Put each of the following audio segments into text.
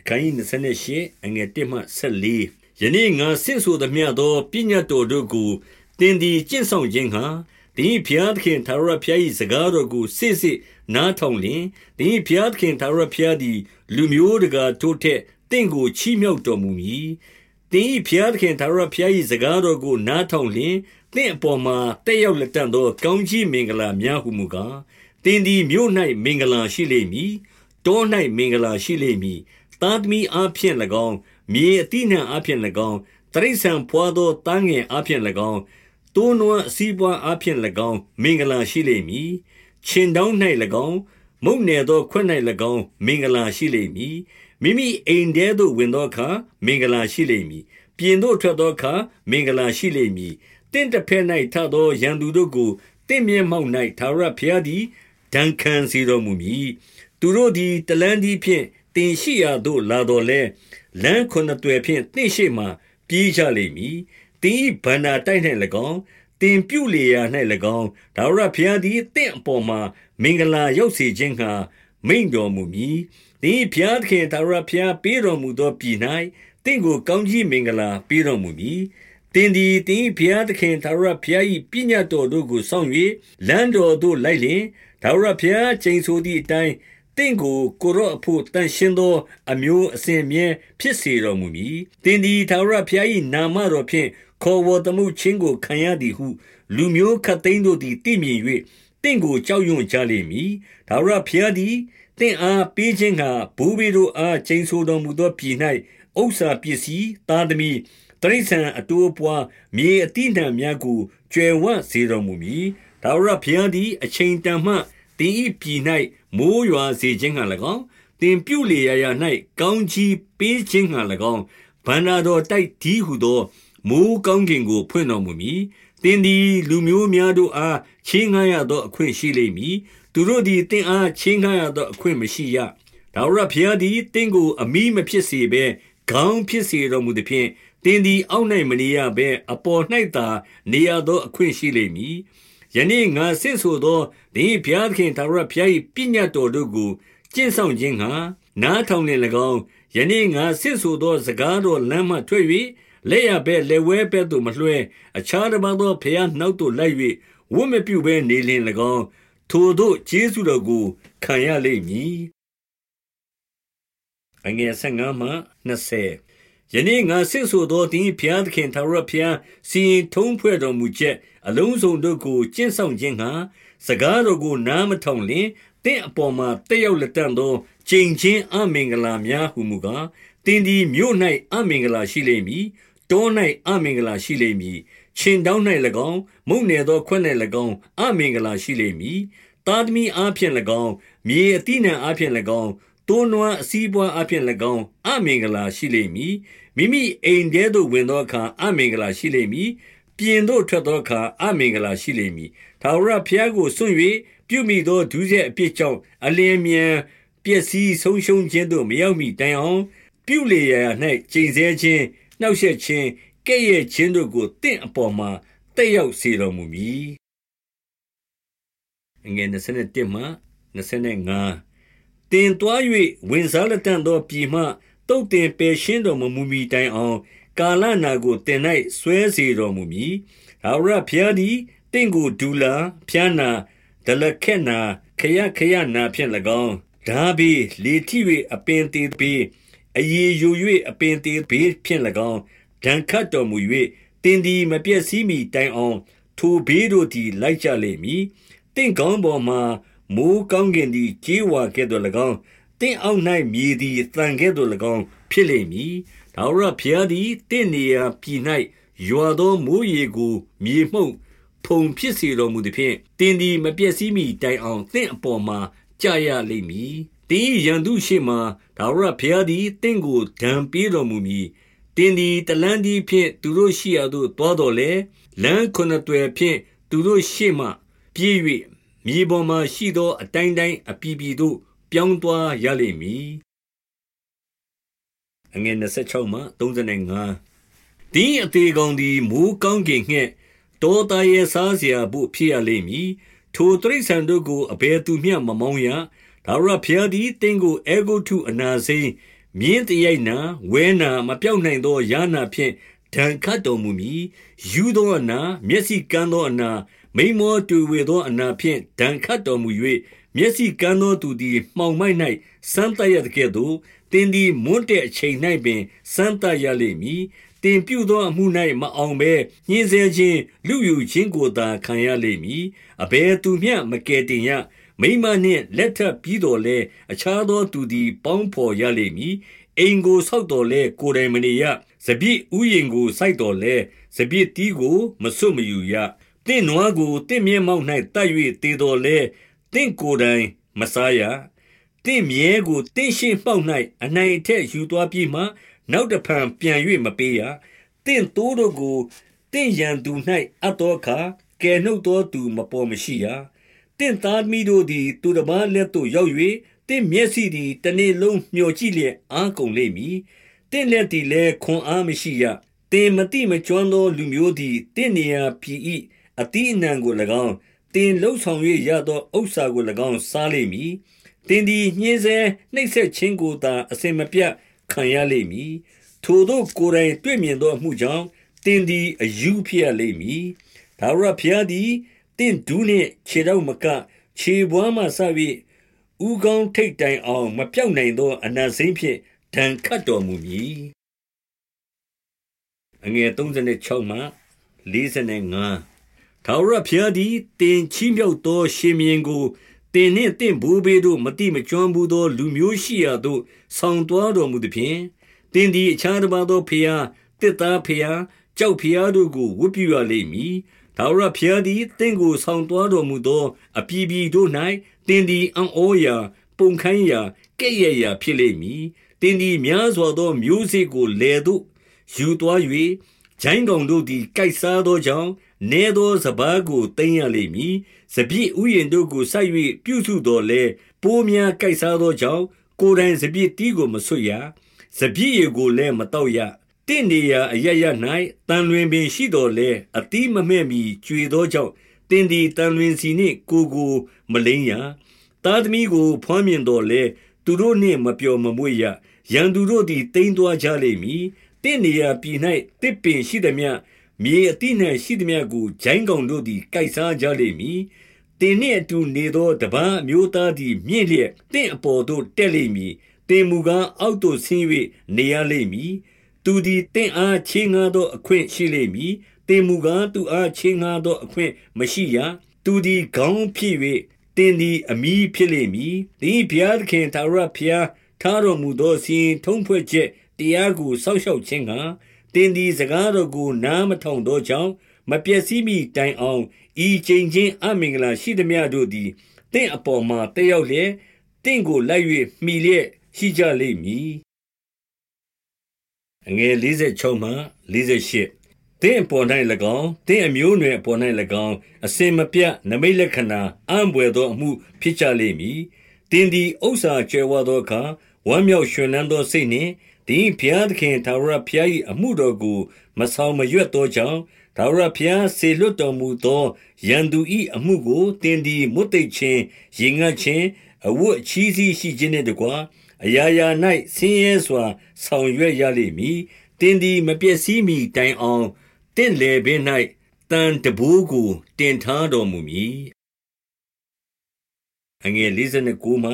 အခန်းကြီး28အငယ်1မှ14ယနေ့ငါဆင့်ဆိုသမျှသောပညတ်တော်တို့ကိုတင်ဒီကျင့်ဆောင်ခြင်းဟာတင်းဖျားသခင်သာရဖျား၏စကားတော်ကိုစစ်စစ်နားထောင်လင်တင်းဖျားသခင်သာရဖျားသည်လူမျိုးတကာထိုးထက်တင့်ကိုချီးမြှောက်တော်မူမည်တင်းဖျားသခင်သာရဖျား၏စကားတော်ကိုနားထောင်လင်တင့်အပေါ်မှာတက်ရောက်လက်တန်သောကောင်းကြီးမင်္ဂလာများဟုမူကားတင်းဒီမြို့၌မင်္ဂလာရှိလိမ့်မည်တော၌မင်္ဂလာရှိလိမ့်မည် သားသမီးအားဖြင့်၎င်းမြေအတိနှံအားဖြင့်၎င်းတရိษံဖွာသောတန်းငယ်အားဖြင့်၎င်းတိုးနွမ်းအစည်းပွားအားဖြင့်၎င်းမင်္ဂလာရှိလိမ့်မည်ခြင်တောင်း၌၎င်းမုတ်နယ်သောခွက်၌၎င်းမင်္ဂလာရှိလိမ့်မည်မိမိအိမ်ထဲသို့ဝင်သောအခါမင်္ဂလာရှိလိမ့်မည်ပြင်သို့ထွက်သောအခါမင်္ဂလာရှိလိမ့်မည်တင့်တစ်ဖက်၌ထသောရန်သူတို့ကိုတင့်မြဲမောက်၌သာရဖျားသည်ဒဏ်ခံစေတော်မူမည်သူတို့သည်တလန်းသည်ဖြင့် တင်ရှိရာသို့လာတော်လဲလမ်းခုနှစ်တွယ်ဖြင့်တင့်ရှိမှပြေးကြလိမ့်မည်တင်းဤဗန္နာတိုက်၌၎င်းတင်ပြုလေရာ၌၎င်းဒါဝရဘုရားသည်တင့်အပေါ်မှာမင်္ဂလာရောက်စေခြင်းငှာမိန်တော်မူမည်တင်းဘုရားသခင်ဒါဝရဘုရားပေးတော်မူသောပြည်၌တင့်ကိုကောင်းကြီးမင်္ဂလာပေးတော်မူမည်တင်ဒီတင်ဘုရားသခင်သာရဘုရား၏ပညတ်တော်တို့ကိုစောင့်၍လမ်းတော်သို့လိုက်လျင်ဒါဝရဘုရားချိန်ဆိုသည့်အတိုင်း တင့်ကိုကိုရော့အဖို့တန်ရှင်းသော အမျိုးအစဉ်မြဲဖြစ်စေတော်မူမည်တင်ဒီသာရဘုရား၏နာမတော်ဖြင့်ခေါ်ဝေါ်တမှုချင်းကိုခံရသည်ဟု လူမျိုးခတ်သိမ်းတို့သည်သိမြင်၍တင့်ကိုကြောက်ရွံ့ကြလိမ့်မည်ဒါဝရဘုရားသည်တင့်အားပေးခြင်းကဘူဘီတို့အားချိန်ဆိုတော်မူသောပြည်၌ဥစ္စာပစ္စည်းသားသမီးတရိษံအတိုးပွားမြေအတိနှံများကိုကျွယ်ဝစေတော်မူမည်ဒါဝရဘုရားသည်အချိန်တန်မှ တင်ဤပြည်၌မိုးရွာစေခြင်းဟံ၎င်းတင်ပြုလေရာရာ၌ကောင်းကြီးပေးခြင်းဟံ၎င်းဗန္နာတော်တိုက်ဒီဟုသောမိုးကောင်းကင်ကို ဖွင့်တော်မူမည်တင်သည်လူမျိုးများတို့အားချင်းငှားရသောအခွင့်ရှိလိမ့်မည်သူတို့သည်တင်အားချင်းငှားရသောအခွင့်မရှိရဒါဝရဘုရားသည်တင့်ကိုအမိမဖြစ်စေဘဲခေါင်းဖြစ်စေတော်မူသည်ဖြင့်တင်းသည်အောက်၌မနေရဘဲအပေါ်၌သာနေရသောအခွင့်ရှိလိမ့်မည် ယနေ့ငါဆင့်ဆိုသောဒီဘုရားသခင်သာရဘုရား၏ပညတ်တော်တို့ကိုကျင့်ဆောင်ခြင်းငှာနားထောင်နေ၎င်းယနေ့ငါဆင့်ဆိုသောစကားတော်လမ်းမှထွက်၍လက်ရဘဲလက်ဝဲဘဲသို့မလွှဲအခြားတစ်ပါးသောဘုရားနှောက်သို့လိုက်၍ဝတ်မပြုဘဲနေလင်၎င်းထိုတို့ကျေးဇူးတော်ကိုခံရလိမ့်မည်အငယ်15မှ20ယနေ့ငါဆင့်ဆိုသောတင်းဖျားသခင်သာရဖျားစီရင်ထုံးဖွဲ့တော်မူချက် အလုံးစုံတို့ကို ကျင့်ဆောင်ခြင်းငှာစကားတော်ကို နားမထောင်လင်တင့်အပေါ်မှာတက်ရောက်လက်တန်သောချိန်ချင်းအမင်္ဂလာများဟုမူကားတင်းဒီမြို့၌အမင်္ဂလာရှိလိမ့်မည် တော၌အမင်္ဂလာရှိလိမ့်မည်ရှင်တောင်း၌၎င်း မုန်နယ်သော ခွက်၌၎င်း အမင်္ဂလာရှိလိမ့်မည်တာသမီအားဖြင့်၎င်း မြေအတိနံအားဖြင့်၎င်းတိုးနွမ်းအစည်းပွားအဖြစ်၎င်း အမင်္ဂလာရှိလိမ့်မည် မိမိအိမ်ထဲသို့ ဝင်သောအခါ အမင်္ဂလာရှိလိမ့်မည် ပြင်သို့ထွက်သောအခါအမင်္ဂလာရှိလိမ့်မည်ထာဝရဘုရားကိုစွန့်၍ပြုမိသောဒုစရိုက်အပြစ်ကြောင့်အလင်းမြန်ပျက်စီးဆုံးရှုံးခြင်းသို့မရောက်မီတိုင်အောင်ပြုလေရာ၌ကျိန်ဆဲခြင်းနှောက်ယှက်ခြင်းကဲ့ရဲ့ခြင်းတို့ကိုတင့်အပေါ်မှာတက်ရောက်စေတော်မူမည်ငွေ27မှ25တင်သွား၍ဝင်စားလက်တန့်သောပြည်မှတုတ်တင်ပယ်ရှင်းတော်မမူမီတိုင်အောင် ကာလနာကိုတင်၌ဆွဲစေတော်မူမည်။ဟာရဖျားသည်တင့်ကိုဒူလာဖျားနာဒလခက်နာခရခရနာဖြင့်၎င်းဒါဘီလေတိ၍အပင်သေးပေအယေယို၍အပင်သေးပေဖြင့်၎င်းဒဏ်ခတ်တော်မူ၍တင်သည်မပြည့်စည်မီတိုင်အောင် ထိုဘေးတို့သည်လိုက်ကြလိမ့်မည်။တင့်ကောင်းပေါ်မှာမိုးကောင်းကင်သည်ကြေးဝါကဲ့သို့၎င်း တင့်အောက်၌မြေသည်တန်ကဲ့သို့၎င်းဖြစ်လိမ့်မည်။ဒါဝရဘုရားသည်တင့်နေရာပြည်၌ရွာသောမိုးရေကိုမြေမှုန့်ဖုံဖြစ်စေတော်မူသည်ဖြင့်တင်းသည်မပြည့်စည်မီတိုင်အောင်တင့်အပေါ်မှာကြာရလိမ့်မည်။တင်းရန်သူရှိမှဒါဝရဘုရားသည်တင့်ကိုဒဏ်ပေးတော်မူမည်။တင်းသည်တလန်းသည်ဖြင့်သူတို့ရှိရာသို့တွားတော်လဲလမ်းခုနှစ်တွယ်ဖြင့်သူတို့ရှိမှပြေး၍မြေပေါ်မှာရှိသောအတိုင်းတိုင်းအပြည်ပြည်သို့ ပြောင်းသွားရလိမ့်မည်အငယ်26မှ35တင်းအသေးကောင်သည်မိုးကောင်းကင်ငှက်တောသားရဲ့စားစရာဖို့ဖြစ်ရလိမ့်မည်ထိုတိရစ္ဆာန်တို့ကိုအဘယ်သူမျှမမောင်းရဒါရဖျားသည်တင်းကိုအေဂုထုအနာစိမ်းမြင်းတရိုက်နာဝဲနာမပြောက်နိုင်သောယာနာဖြင့် ဒဏ်ခတ်တော်မူမည်ယူသောအနာမျက်စိကန်းသောအနာမိမောတူဝေသောအနာဖြင့်ဒဏ်ခတ်တော်မူ၍မျက်စိကန်းသောသူသည်မှောင်မိုက်၌စမ်းတရတဲ့ကဲ့သို့တင်းသည်မွန်းတဲ့အချိန်၌ပင်စမ်းတရလိမ့်မည်တင်ပြုသောအမှု၌မအောင်ဘဲညှင်းဆဲခြင်းလူယူခြင်းကိုသာခံရလိမ့်မည်အဘယ်သူမျှမကယ်တင်ရ မိမနှင့်လက်ထပ်ပြီးတော်လဲအခြားသောသူသည် ပေါင်းဖော်ရလိမ့်မည်အိမ်ကိုဆောက်တော်လဲကိုယ်တိုင်မနေရစပြည့်ဥယင်ကိုစိုက်တော်လဲစပြည့်တီးကိုမစွတ်မယူရတင့်နွားကိုတင့်မျက်မှောက်၌တတ်၍တည်တော်လဲတင့်ကိုယ်တိုင်မစားရတင့်မြဲကိုတင့်ရှိမှောက်၌အနိုင်အထက်ယူသွားပြီးမှနောက်တဖန်ပြန်၍မပေးရတင့်တိုးတို့ကိုတင့်ရန်သူ၌အပ်သောအခါကယ်နှုတ်သောသူမပေါ်မရှိရ တင့်သားသမီးတို့သည် သူတစ်ပါးလက်သို့ရောက်၍တင့်မျက်စိသည်တနေ့လုံးမျှော်ကြည့်လျက် အားကုန်လိမ့်မည်တင့်လက်သည်လည်း ခွန်အားမရှိရတင်မတိမကျွမ်းသော လူမျိုးသည်တင့်နေရာပြည်၏အတိအနံကို၎င်းတင်လှုပ်ဆောင်၍ရသောဥစ္စာကို၎င်း စားလိမ့်မည်တင်သည် ညှင်းဆဲနှိပ်စက်ခြင်းကိုသာ အစင်မပြတ်ခံရလိမ့်မည် ထိုတို့ ကိုယ်တိုင်တွေ့မြင်သောအမှုကြောင့်တင်သည်အယူဖြစ်ရလိမ့်မည်ဒါဝရဖျားသည် တင့်ဒူးနှင့်ခြေတော့မကခြေပွားမှဆ၍ဥကောင်းထိတ်တိုင်အောင် မပြောက်နိုင်သော အနာစိမ့်ဖြင့်ဒဏ်ခတ်တော်မူမည်အငယ်36မှ45ထာဝရဘုရားသည်တင်ချီးမြှောက်သော ရှင်မြင်းကိုတင်နှင့်တင့်ဘူဘေတို့မတိမကျွမ်းဘူးသော လူမျိုးရှိရာသို့ဆောင်တော်တော်မူသည်ဖြင့်တင်သည်အခြားတစ်ပါးသောဖျားတစ်သားဖျားကြောက်ဖျားတို့ကိုဝတ်ပြုရလိမ့်မည် ထာဝရဘုရားသည်တင့်ကိုဆောင်တော်တော်မူသော အပြည်ပြည်တို့၌တင်သည်အံ့ဩရာပုံခိုင်းရာကဲ့ရဲ့ရာဖြစ်လိမ့်မည်တင်သည်များစွာသောမျိုးစေ့ကိုလေသို့ယူသွား၍ဂျိုင်းကောင်တို့သည်ကြိုက်စားသောကြောင့်နေသောစပားကိုတင်ရလိမ့်မည်စပြည့်ဥယျင်တို့ကိုဆိုက်၍ပြုစုတော်လဲပိုးများကြိုက်စားသောကြောင့်ကိုယ်တိုင်စပြည့်တီးကိုမဆွတ်ရစပြည့်ရကိုလည်းမတော့ရ တင့်နေရာအရရ၌တန်လွင်ပင်ရှိတော်လဲအတိမမဲ့မီကြွေသောကြောင့်တင်ဒီတန်လွင်စီနှင့်ကိုကိုမလိမ့်ရသားသမီးကို ဖွမ်းမြင်တော်လဲသူတို့နှင့်မပျော်မမွေ့ရရန်သူတို့သည်တိမ်သွားကြလိမ့်မည်တင့်နေရာပြည်၌တစ်ပင်ရှိသည်မြမြေအတိနှံရှိသည်မြကိုဂျိုင်းကောင်တို့သည်ကြိုက်စားကြလိမ့်မည်တင်နှင့်အတူနေသောတပန်းအမျိုးသားသည်မြင့်လျက်တင့်အပေါ်သို့တက်လိမ့်မည်တင်မူကားအောက်သို့ဆင်း၍နေရလိမ့်မည် သူသည်တင့်အားချေငှားသောအခွင့်ရှိလိမ့်မည်တင်မူကားသူအားချေငှားသောအခွင့်မရှိရသူသည်ခေါင်းဖြစ်၍တင်သည်အမိဖြစ်လိမ့်မည်ဒီဘုရားသခင်သာရဘုရားထားတော်မူသောစီရင်ထုံးဖွဲ့ချက်တရားကိုစောင့်ရှောက်ခြင်းကတင်သည်စကားတော်ကိုနားမထောင်သောကြောင့်မပျက်စီးမိတိုင်အောင်ဤချိန်ချင်းအမင်္ဂလာရှိသည်များတို့သည်တင့်အပေါ်မှာတက်ရောက်လျက်တင့်ကိုလိုက်၍မိလျက်ရှိကြလိမ့်မည် အငယ်46မှ48တင်းပေါ်၌၎င်းတင်းအမျိုးနွယ်ပေါ်၌၎င်းအစင်မပြတ်နမိတ်လက္ခဏာအံပွေသောအမှုဖြစ်ကြလိမ့်မည်တင်းသည်ဥစ္စာကျွဲဝသောအခါဝမ်းမြောက်ရွှင်လန်းသောစိတ်နှင့်တင်းဘုရားသခင်သာရဘုရား၏အမှုတော်ကိုမဆောင်မရွက်သောကြောင့်သာရဘုရားဆေလွတ်တော်မူသောရန်သူ၏အမှုကိုတင်းသည်မွတ်သိချင်းရင်ငတ်ချင်းအဝတ်အချီးစီးရှိခြင်းနှင့်တကား အရာရာ၌ဆင်းရဲစွာ ဆောင်ရွက်ရလိမ့်မည်တင်းသည်မပျက်စီးမီတိုင်အောင်တင့်လေပင်၌တန်တဘိုးကိုတင်ထားတော်မူမည်အငယ်59မှ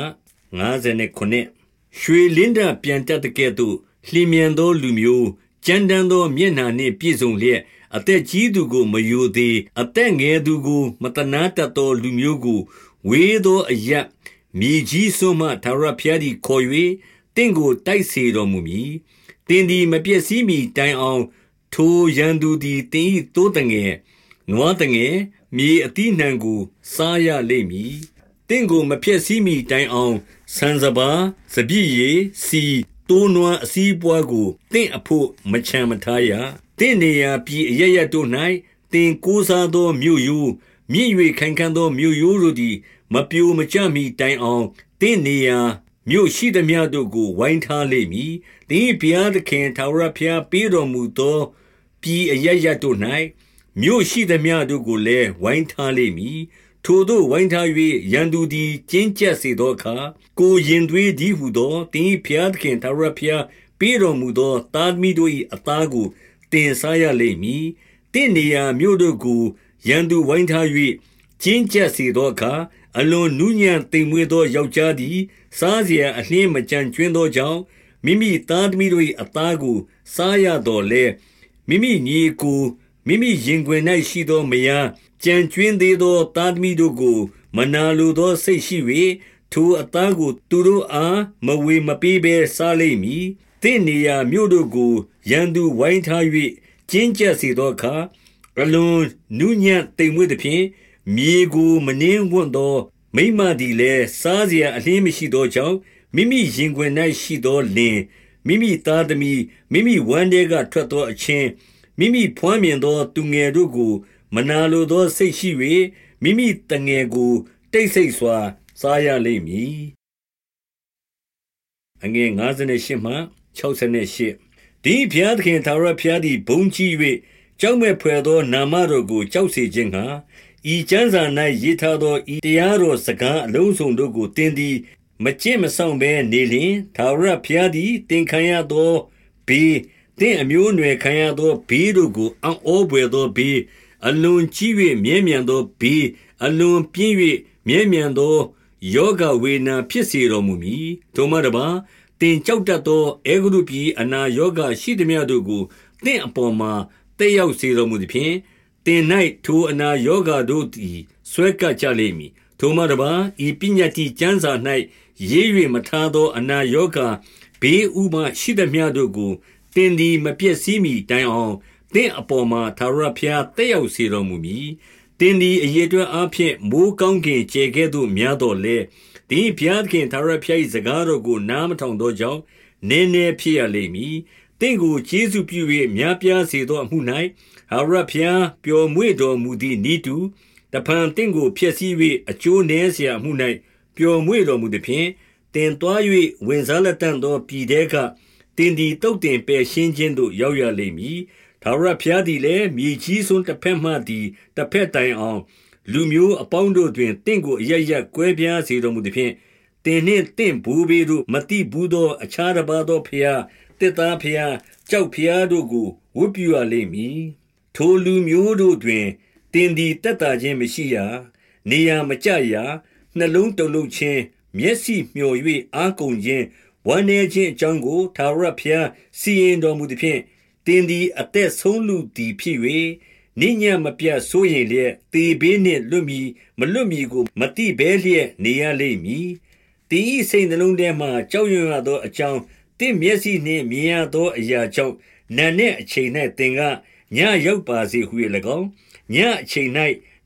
59ရွှေလင်းတပြန်တက်တဲ့ကဲ့သို့လျင်မြန်သောလူမျိုးကြမ်းတမ်းသောမျက်နှာနှင့်ပြည့်စုံလျက်အသက်ကြီးသူကိုမယိုသေးအသက်ငယ်သူကို မတနာတတ်သောလူမျိုးကိုဝေသောအရ မြေကြီးစွန်းမှသာရဖျားသည်ခေါ်၍တင့်ကိုတိုက်စေတော်မူမည်တင်သည်မပျက်စီးမီတိုင်အောင် ထိုရန်သူသည်တင်၏တိုးတငယ်နွားတငယ်မြေအတိနှံကိုစားရလိမ့်မည်တင့်ကိုမပျက်စီးမီတိုင်အောင်ဆန်စပါစပြည့်ရီစီတိုးနွားအစည်းပွားကိုတင့်အဖို့မချမ်းမထားရတင့်နေရာပြည်အရရတို့၌တင်ကိုးစားသောမြို့ယိုးမြင့်၍ခိုင်ခံ့သောမြို့ရိုးတို့သည် မပြိုမကျမီတိုင်အောင်တင့်နေရာမြို့ရှိသမျှတို့ကို ဝိုင်းထားလိမ့်မည်။သင်ဘုရားသခင်ထာဝရဘုရားပေးတော်မူသောပြည်အရရတို့၌မြို့ရှိသမျှတို့ကိုလည်းဝိုင်းထားလိမ့်မည်။ထိုသို့ဝိုင်းထား၍ရန်သူသည်ကျဉ်းကျပ်စေသောအခါကိုရင်သွေးသည်ဟုသောတင်းဖျားသခင်သာရဖျားပေးတော်မူသောတာသမီတို့၏အသားကိုတင်စားရလိမ့်မည်တင့်နေရာမြို့တို့ကိုရန်သူဝိုင်းထား၍ကျဉ်းကျပ်စေသောအခါ အလွန်နူးညံ့သိမ်မွေ့သော ယောက်ျားသည် စားစရာအလျှင်းမကျန်ကြွင်းသောကြောင့်၊မိမိသားသမီးတို့၏အသားကို စားရသော်လည်း၊မိမိညီအစ်ကို၊မိမိရင်ခွင်၌ရှိသော မယား၊ကျန်ကြွင်းသေးသော သားသမီးတို့ကို မနာလိုသောစိတ်ရှိ၍၊ထိုအသားကို သူတို့အား မဝေမပေးဘဲ စားလိမ့်မည်။သင့်နေရာမြို့တို့ကို ရန်သူဝိုင်းထား၍ကျဉ်းကျပ်စေသောအခါ၊အလွန်နူးညံ့သိမ်မွေ့သဖြင့် မြေကိုမနှင်းဝွန့်သောမိမသည်လည်းစားเสียအလင်းမရှိသောကြောင့်မိမိရင်ခွင်၌ရှိသောလင်မိမိသားသမီးမိမိဝမ်းထဲကထွက်သောအချင်းမိမိဖွမ်းမြင်သောသူငယ်တို့ကို မနာလိုသောစိတ်ရှိ၍မိမိတငယ်ကို တိတ်ဆိတ်စွာစားရလိမ့်မည်အငယ်58မှ68ဒီဘုရားသခင်သာရဘုရားသည်ဘုံကြီး၍ကြောက်မဲ့ဖွယ်သောနာမတော်ကိုကြောက်စေခြင်းဟာ ဤကျမ်းစာ၌ရေးထားသောဤတရားတော်စကားအလုံးစုံတို့ကိုတင်းသည် မကျင့်မဆောင်ဘဲနေလျင်သာရဘုရားသည်တင်ခံရသောဘေးတင့်အမျိုးအနွယ်ခံရသောဘေးတို့ကိုအံ့ဩပွေသောဘေးအလွန်ကြီး၍မြဲမြံသောဘေးအလွန်ပြင်း၍မြဲမြံသောယောဂဝေနာဖြစ်စေတော်မူမည်ထိုမှတပါတင်ကြောက်တတ်သောအေဂရုပြည်အနာယောဂရှိသည်များတို့ကိုတင့်အပေါ်မှာတက်ရောက်စေတော်မူသည်ဖြင့် တင်၌ထိုအနာယောဂတို့သည်ဆွဲကပ်ကြလိမ့်မည်ထိုမှတပါဤပညာတိကျမ်းစာ၌ရေး၍မထားသော အနာယောဂဘေးဥမရှိသည်များတို့ကိုတင်သည်မပြည့်စည်မီတိုင်အောင်တင့်အပေါ်မှာသာရဖျားတက်ရောက်စေတော်မူမည်တင်သည်အရေးအတွက်အဖြစ်မိုးကောင်းကင်ကျေကဲ့သို့များတော်လဲတင်းဘုရားခင်သာရဖျား၏စကားတော်ကိုနားမထောင်သောကြောင့်နည်းနည်းဖြစ်ရလိမ့်မည်တင့်ကိုကျေးဇူးပြု၍များပြားစေသောအမှု၌ ဟာရဖျားပျော်မွေ့တော်မူသည့်ဤတူတဖန်တင့်ကိုဖျက်ဆီး၍အကျိုးနည်းเสียအမှု၌ပျော်မွေ့တော်မူသည်ဖြင့်တင်သွား၍ဝင်စားလက်တန်သောပြည်တဲကတင်ဒီတုတ်တင်ပယ်ရှင်းခြင်းသို့ရောက်ရလိမ့်မည်ထာဝရဘုရားသည်လည်းမြေကြီးစွန်းတစ်ဖက်မှသည်တစ်ဖက်တိုင်အောင်လူမျိုးအပေါင်းတို့တွင်တင့်ကိုအရရက်ကွဲပြားစေတော်မူသည်ဖြင့်တင်နှင့်တင့်ဘူဘေတို့မတိဘူးသောအခြားတစ်ပါးသောဖျားတစ်သားဖျားကြောက်ဖျားတို့ကိုဝတ်ပြုရလိမ့်မည် ထိုလူမျိုးတို့တွင်တင်ဒီတက်တာခြင်းမရှိရနေရာမကြရနှလုံးတုန်လှုပ်ခြင်းမျက်စိမျှော်၍အာကုန်ခြင်းဝမ်းနည်းခြင်းအကြောင်းကိုသာရဖျားစီရင်တော်မူသည်ဖြင့်တင်းသည်အသက်ဆုံးလူသည်ဖြစ်၍နိညာမပြတ်ဆိုရင်လျက်တေဘေးနှင့်လွတ်မီမလွတ်မီကိုမတိဘဲလျက်နေရလိမ့်မည်တင်းဤစိတ်နှလုံးထဲမှကြောက်ရွံ့ရသောအကြောင်းတင့်မျက်စိနှင့်မြင်ရသောအရာကြောင့်နာနဲ့အချိန်၌သင်က ညရောက်ပါစေဟု၍၎င်းညအချိန်၌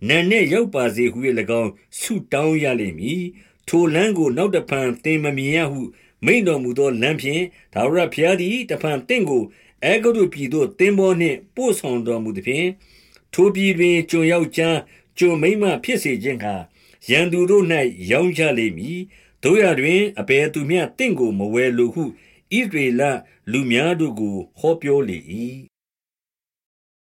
နာနဲ့ရောက်ပါစေဟု၍၎င်းဆုတောင်းရလိမ့်မည်ထိုလမ်းကိုနောက်တဖန်သင်မမြင်ရဟုမိန်တော်မူသောလမ်းဖြင့်ဒါဝရဘုရားသည်တဖန်တင့်ကိုအဲဂုတ္တုပြည်သို့သင်္ဘောနှင့်ပို့ဆောင်တော်မူသည်ဖြင့်ထိုပြည်တွင်ကျွန်ယောက်ျားကျွန်မိန်းမဖြစ်စေခြင်းဟာရန်သူတို့၌ရောင်းချလိမ့်မည်တို့ရတွင်အဘယ်သူမျှတင့်ကိုမဝဲလိုဟုဣဒရေလလူများတို့ကိုဟောပြောလေ၏